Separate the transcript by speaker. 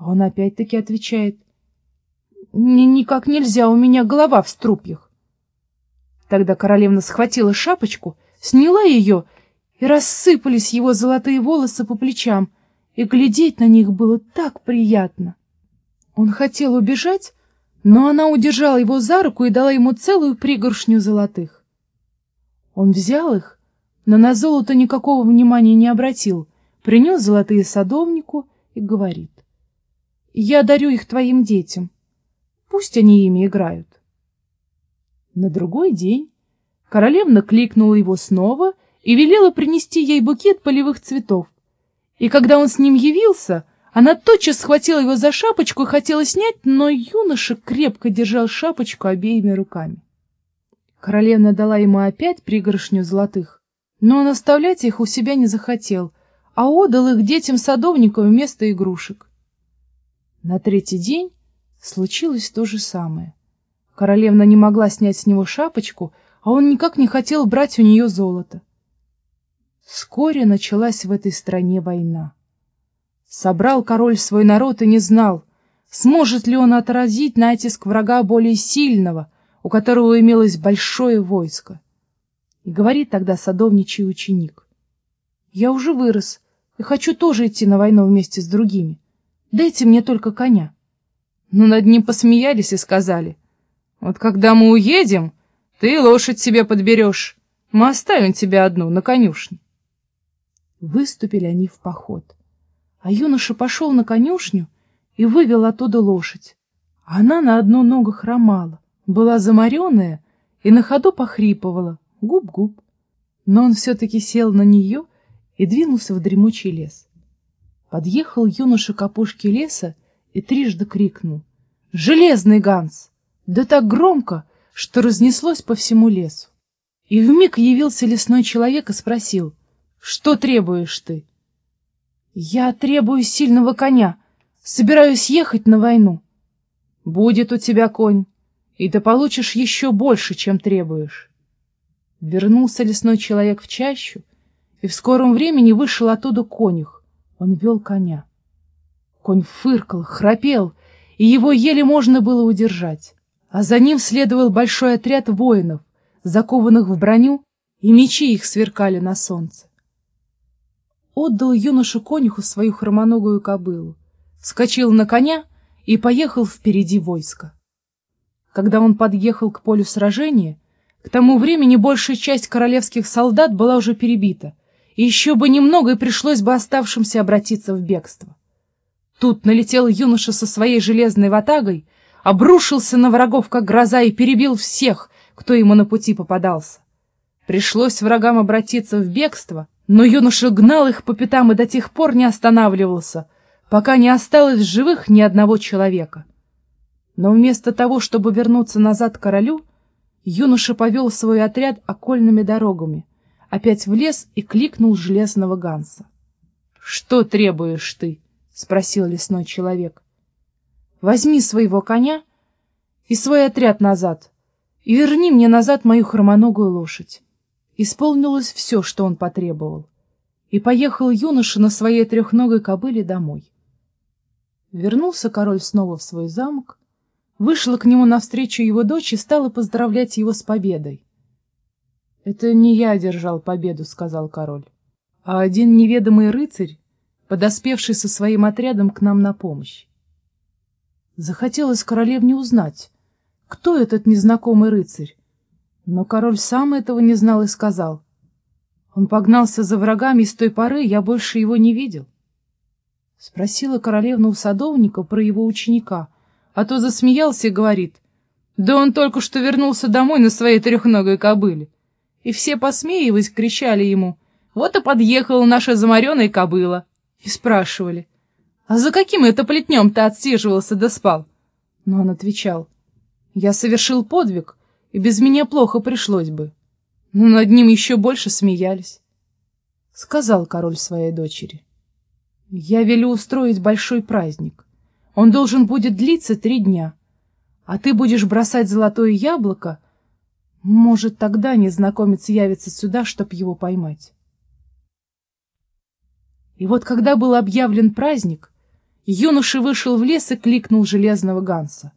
Speaker 1: А он опять-таки отвечает, «Никак нельзя, у меня голова в струпьях». Тогда королевна схватила шапочку, сняла ее, и рассыпались его золотые волосы по плечам, и глядеть на них было так приятно. Он хотел убежать, но она удержала его за руку и дала ему целую пригоршню золотых. Он взял их, но на золото никакого внимания не обратил, принес золотые садовнику и говорит, «Я дарю их твоим детям, пусть они ими играют». На другой день королевна кликнула его снова и велела принести ей букет полевых цветов. И когда он с ним явился, она тотчас схватила его за шапочку и хотела снять, но юноша крепко держал шапочку обеими руками. Королевна дала ему опять пригоршню золотых, но он оставлять их у себя не захотел, а отдал их детям-садовникам вместо игрушек. На третий день случилось то же самое. Королевна не могла снять с него шапочку, а он никак не хотел брать у нее золото. Вскоре началась в этой стране война. Собрал король свой народ и не знал, сможет ли он отразить натиск врага более сильного, у которого имелось большое войско. И говорит тогда садовничий ученик, «Я уже вырос и хочу тоже идти на войну вместе с другими. Дайте мне только коня». Но над ним посмеялись и сказали, «Вот когда мы уедем, ты лошадь себе подберешь, мы оставим тебя одну на конюшне». Выступили они в поход. А юноша пошел на конюшню и вывел оттуда лошадь. Она на одну ногу хромала, была замаренная и на ходу похрипывала, губ-губ. Но он все-таки сел на нее и двинулся в дремучий лес. Подъехал юноша к опушке леса и трижды крикнул. «Железный Ганс!» Да так громко, что разнеслось по всему лесу. И вмиг явился лесной человек и спросил, «Что требуешь ты?» Я требую сильного коня. Собираюсь ехать на войну. Будет у тебя конь, и ты получишь еще больше, чем требуешь. Вернулся лесной человек в чащу, и в скором времени вышел оттуда конюх. Он вел коня. Конь фыркал, храпел, и его еле можно было удержать. А за ним следовал большой отряд воинов, закованных в броню, и мечи их сверкали на солнце отдал юношу конюху свою хромоногую кобылу, вскочил на коня и поехал впереди войска. Когда он подъехал к полю сражения, к тому времени большая часть королевских солдат была уже перебита, еще бы немного и пришлось бы оставшимся обратиться в бегство. Тут налетел юноша со своей железной ватагой, обрушился на врагов, как гроза, и перебил всех, кто ему на пути попадался. Пришлось врагам обратиться в бегство, но юноша гнал их по пятам и до тех пор не останавливался, пока не осталось в живых ни одного человека. Но вместо того, чтобы вернуться назад к королю, юноша повел свой отряд окольными дорогами, опять в лес и кликнул железного Ганса. — Что требуешь ты? — спросил лесной человек. — Возьми своего коня и свой отряд назад, и верни мне назад мою хромоногую лошадь. Исполнилось все, что он потребовал, и поехал юноша на своей трехногой кобыле домой. Вернулся король снова в свой замок, вышла к нему навстречу его дочь и стала поздравлять его с победой. — Это не я одержал победу, — сказал король, — а один неведомый рыцарь, подоспевший со своим отрядом к нам на помощь. Захотелось королевне узнать, кто этот незнакомый рыцарь, но король сам этого не знал и сказал. Он погнался за врагами, и с той поры я больше его не видел. Спросила королевна у садовника про его ученика, а то засмеялся и говорит, да он только что вернулся домой на своей трехногой кобыле. И все, посмеиваясь, кричали ему, вот и подъехала наша замаренная кобыла. И спрашивали, а за каким это плетнем ты отсиживался да спал? Но он отвечал, я совершил подвиг, и без меня плохо пришлось бы. Но над ним еще больше смеялись. Сказал король своей дочери. Я велю устроить большой праздник. Он должен будет длиться три дня. А ты будешь бросать золотое яблоко. Может, тогда незнакомец явится сюда, чтоб его поймать. И вот когда был объявлен праздник, юноша вышел в лес и кликнул железного Ганса.